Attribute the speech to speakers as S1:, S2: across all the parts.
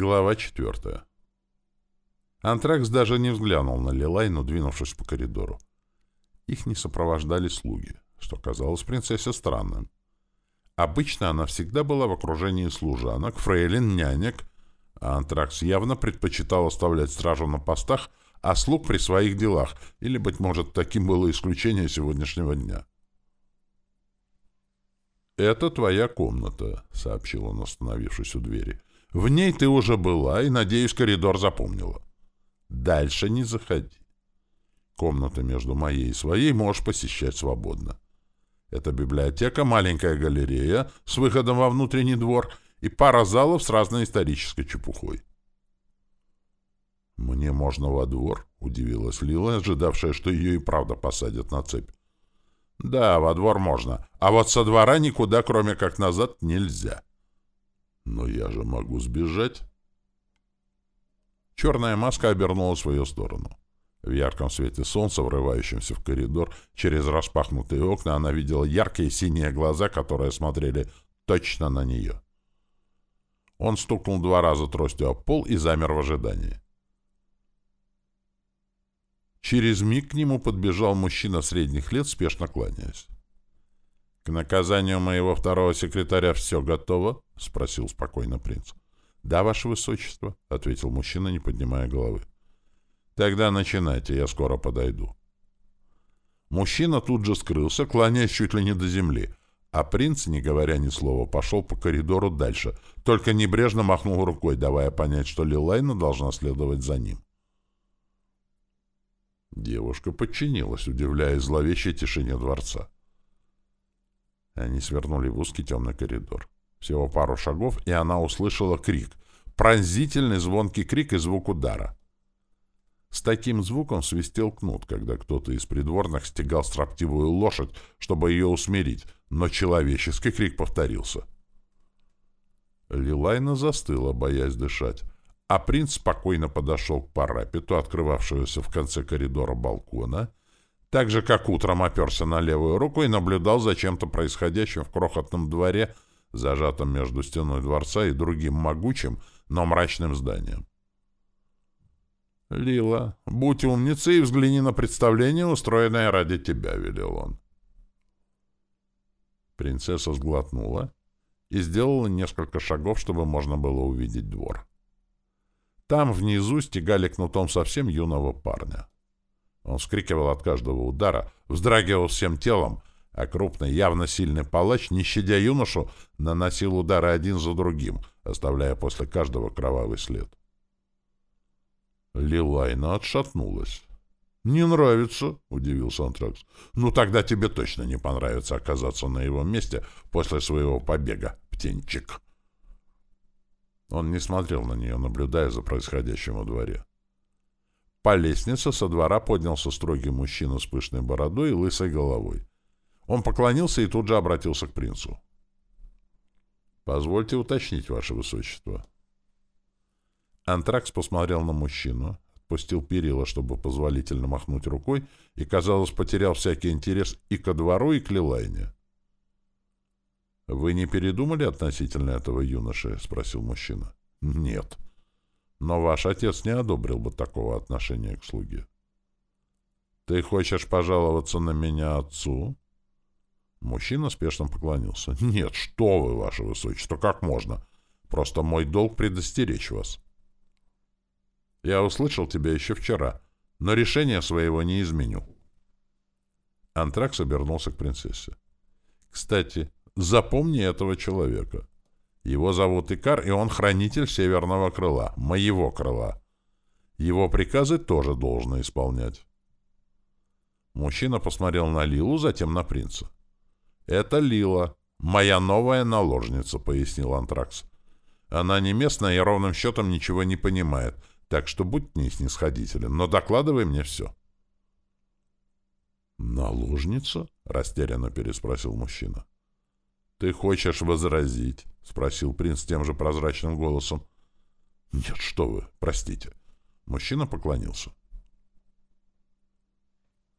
S1: Глава четвертая. Антракс даже не взглянул на Лилайну, двинувшись по коридору. Их не сопровождали слуги, что казалось принцессе странным. Обычно она всегда была в окружении служанок, фрейлин, нянек, а Антракс явно предпочитал оставлять стражу на постах, а слуг при своих делах, или, быть может, таким было исключение сегодняшнего дня. «Это твоя комната», — сообщил он, остановившись у двери. В ней ты уже была и, надеюсь, коридор запомнила. Дальше не заходи. Комната между моей и своей можешь посещать свободно. Это библиотека, маленькая галерея с выходом во внутренний двор и пара залов с разной исторической чепухой. «Мне можно во двор?» — удивилась Лила, ожидавшая, что ее и правда посадят на цепь. «Да, во двор можно, а вот со двора никуда, кроме как назад, нельзя». Но я же могу сбежать. Черная маска обернулась в ее сторону. В ярком свете солнца, врывающемся в коридор, через распахнутые окна, она видела яркие синие глаза, которые смотрели точно на нее. Он стукнул два раза тростью о пол и замер в ожидании. Через миг к нему подбежал мужчина средних лет, спешно кланяясь. — К наказанию моего второго секретаря все готово? — спросил спокойно принц. — Да, ваше высочество, — ответил мужчина, не поднимая головы. — Тогда начинайте, я скоро подойду. Мужчина тут же скрылся, кланяясь чуть ли не до земли, а принц, не говоря ни слова, пошел по коридору дальше, только небрежно махнул рукой, давая понять, что Лилайна должна следовать за ним. Девушка подчинилась, удивляясь зловещей тишине дворца. Они свернули в узкий темный коридор. Всего пару шагов, и она услышала крик. Пронзительный звонкий крик и звук удара. С таким звуком свистел кнут, когда кто-то из придворных стегал строптивую лошадь, чтобы ее усмирить, но человеческий крик повторился. Лилайна застыла, боясь дышать, а принц спокойно подошел к парапету, открывавшегося в конце коридора балкона, так же, как утром оперся на левую руку и наблюдал за чем-то происходящим в крохотном дворе, зажатом между стеной дворца и другим могучим, но мрачным зданием. «Лила, будь умницей и взгляни на представление, устроенное ради тебя», — велел он. Принцесса сглотнула и сделала несколько шагов, чтобы можно было увидеть двор. Там внизу стегали кнутом совсем юного парня. Он вскрикивал от каждого удара, вздрагивал всем телом, а крупный, явно сильный палач, не щадя юношу, наносил удары один за другим, оставляя после каждого кровавый след. Лилайна отшатнулась. «Не нравится», — удивился Антракс. «Ну тогда тебе точно не понравится оказаться на его месте после своего побега, птенчик». Он не смотрел на нее, наблюдая за происходящим во дворе. По лестнице со двора поднялся строгий мужчина с пышной бородой и лысой головой. Он поклонился и тут же обратился к принцу. «Позвольте уточнить, ваше высочество». Антракс посмотрел на мужчину, отпустил перила, чтобы позволительно махнуть рукой, и, казалось, потерял всякий интерес и ко двору, и к Лилайне. «Вы не передумали относительно этого юноши?» — спросил мужчина. «Нет». Но ваш отец не одобрил бы такого отношения к слуге. «Ты хочешь пожаловаться на меня отцу?» Мужчина спешно поклонился. «Нет, что вы, ваше высочество, как можно? Просто мой долг предостеречь вас». «Я услышал тебя еще вчера, но решение своего не изменю». Антракс обернулся к принцессе. «Кстати, запомни этого человека. Его зовут Икар, и он хранитель северного крыла, моего крыла. Его приказы тоже должны исполнять. Мужчина посмотрел на Лилу, затем на принца. «Это Лила, моя новая наложница», — пояснил Антракс. «Она не местная и ровным счетом ничего не понимает, так что будь не снисходителен, но докладывай мне все». «Наложница?» — растерянно переспросил мужчина. «Ты хочешь возразить?» — спросил принц тем же прозрачным голосом. «Нет, что вы, простите». Мужчина поклонился.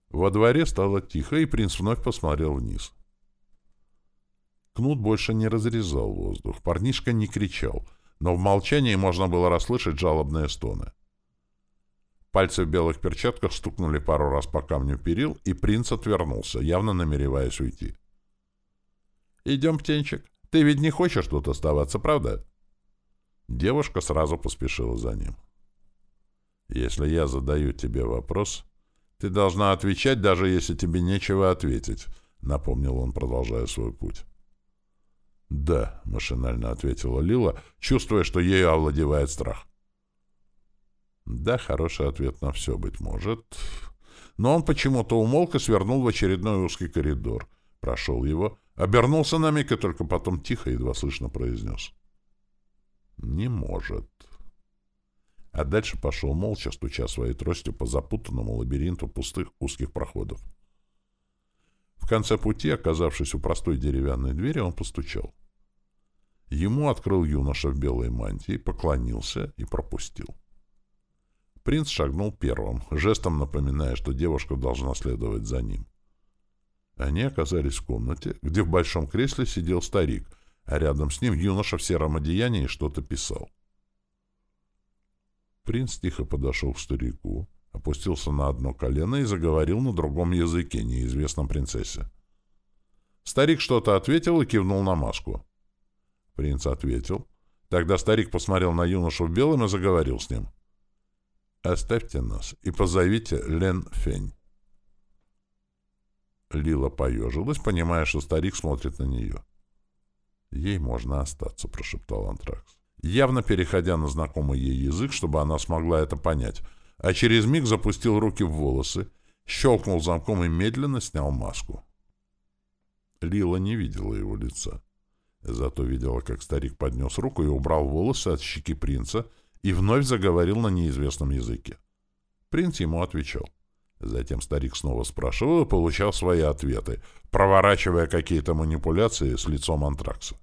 S1: Во дворе стало тихо, и принц вновь посмотрел вниз. Кнут больше не разрезал воздух, парнишка не кричал, но в молчании можно было расслышать жалобные стоны. Пальцы в белых перчатках стукнули пару раз по камню перил, и принц отвернулся, явно намереваясь уйти. «Идем, птенчик. Ты ведь не хочешь тут оставаться, правда?» Девушка сразу поспешила за ним. «Если я задаю тебе вопрос, ты должна отвечать, даже если тебе нечего ответить», — напомнил он, продолжая свой путь. «Да», — машинально ответила Лила, чувствуя, что ею овладевает страх. Да, хороший ответ на все, быть может. Но он почему-то умолк и свернул в очередной узкий коридор. Прошел его, обернулся на миг и только потом тихо, едва слышно произнес. «Не может». А дальше пошел молча, стуча своей тростью по запутанному лабиринту пустых узких проходов. В конце пути, оказавшись у простой деревянной двери, он постучал. Ему открыл юноша в белой мантии, поклонился и пропустил. Принц шагнул первым, жестом напоминая, что девушка должна следовать за ним. Они оказались в комнате, где в большом кресле сидел старик, а рядом с ним юноша в сером одеянии что-то писал. Принц тихо подошел к старику, опустился на одно колено и заговорил на другом языке, неизвестном принцессе. Старик что-то ответил и кивнул на маску. Принц ответил. Тогда старик посмотрел на юношу в белом и заговорил с ним. — Оставьте нас и позовите Лен Фень. Лила поежилась, понимая, что старик смотрит на нее. «Ей можно остаться», — прошептал Антракс. Явно переходя на знакомый ей язык, чтобы она смогла это понять, а через миг запустил руки в волосы, щелкнул замком и медленно снял маску. Лила не видела его лица. Зато видела, как старик поднес руку и убрал волосы от щеки принца, и вновь заговорил на неизвестном языке. Принц ему отвечал. Затем старик снова спрашивал и получал свои ответы, проворачивая какие-то манипуляции с лицом антракса.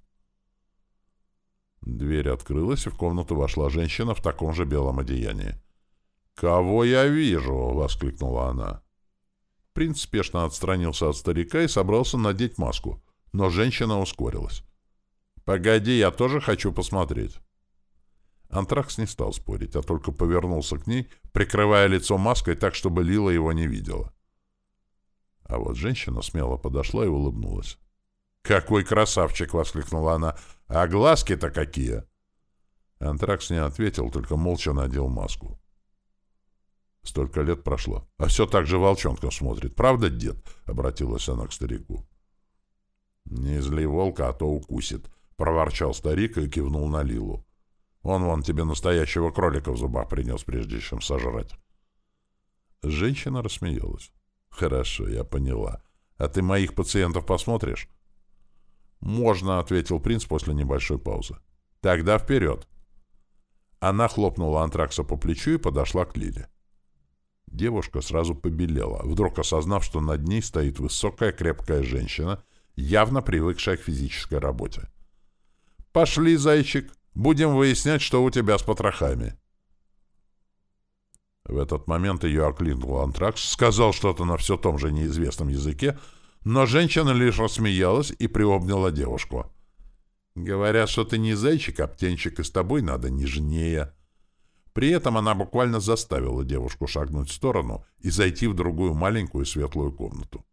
S1: Дверь открылась, и в комнату вошла женщина в таком же белом одеянии. «Кого я вижу?» — воскликнула она. Принц спешно отстранился от старика и собрался надеть маску, но женщина ускорилась. «Погоди, я тоже хочу посмотреть». Антракс не стал спорить, а только повернулся к ней, прикрывая лицо маской так, чтобы Лила его не видела. А вот женщина смело подошла и улыбнулась. «Какой красавчик!» — воскликнула она. «А глазки-то какие!» Антракс не ответил, только молча надел маску. Столько лет прошло, а все так же волчонком смотрит. «Правда, дед?» — обратилась она к старику. «Не зли волка, а то укусит», — проворчал старик и кивнул на Лилу. Он вон тебе настоящего кролика в зубах принес, прежде чем сожрать. Женщина рассмеялась. Хорошо, я поняла. А ты моих пациентов посмотришь? Можно, ответил принц после небольшой паузы. Тогда вперед. Она хлопнула антракса по плечу и подошла к Лиле. Девушка сразу побелела, вдруг осознав, что над ней стоит высокая крепкая женщина, явно привыкшая к физической работе. «Пошли, зайчик!» Будем выяснять, что у тебя с потрохами». В этот момент ее окликнул антракс, сказал что-то на все том же неизвестном языке, но женщина лишь рассмеялась и приобняла девушку. «Говорят, что ты не зайчик, а птенчик, и с тобой надо нежнее». При этом она буквально заставила девушку шагнуть в сторону и зайти в другую маленькую светлую комнату.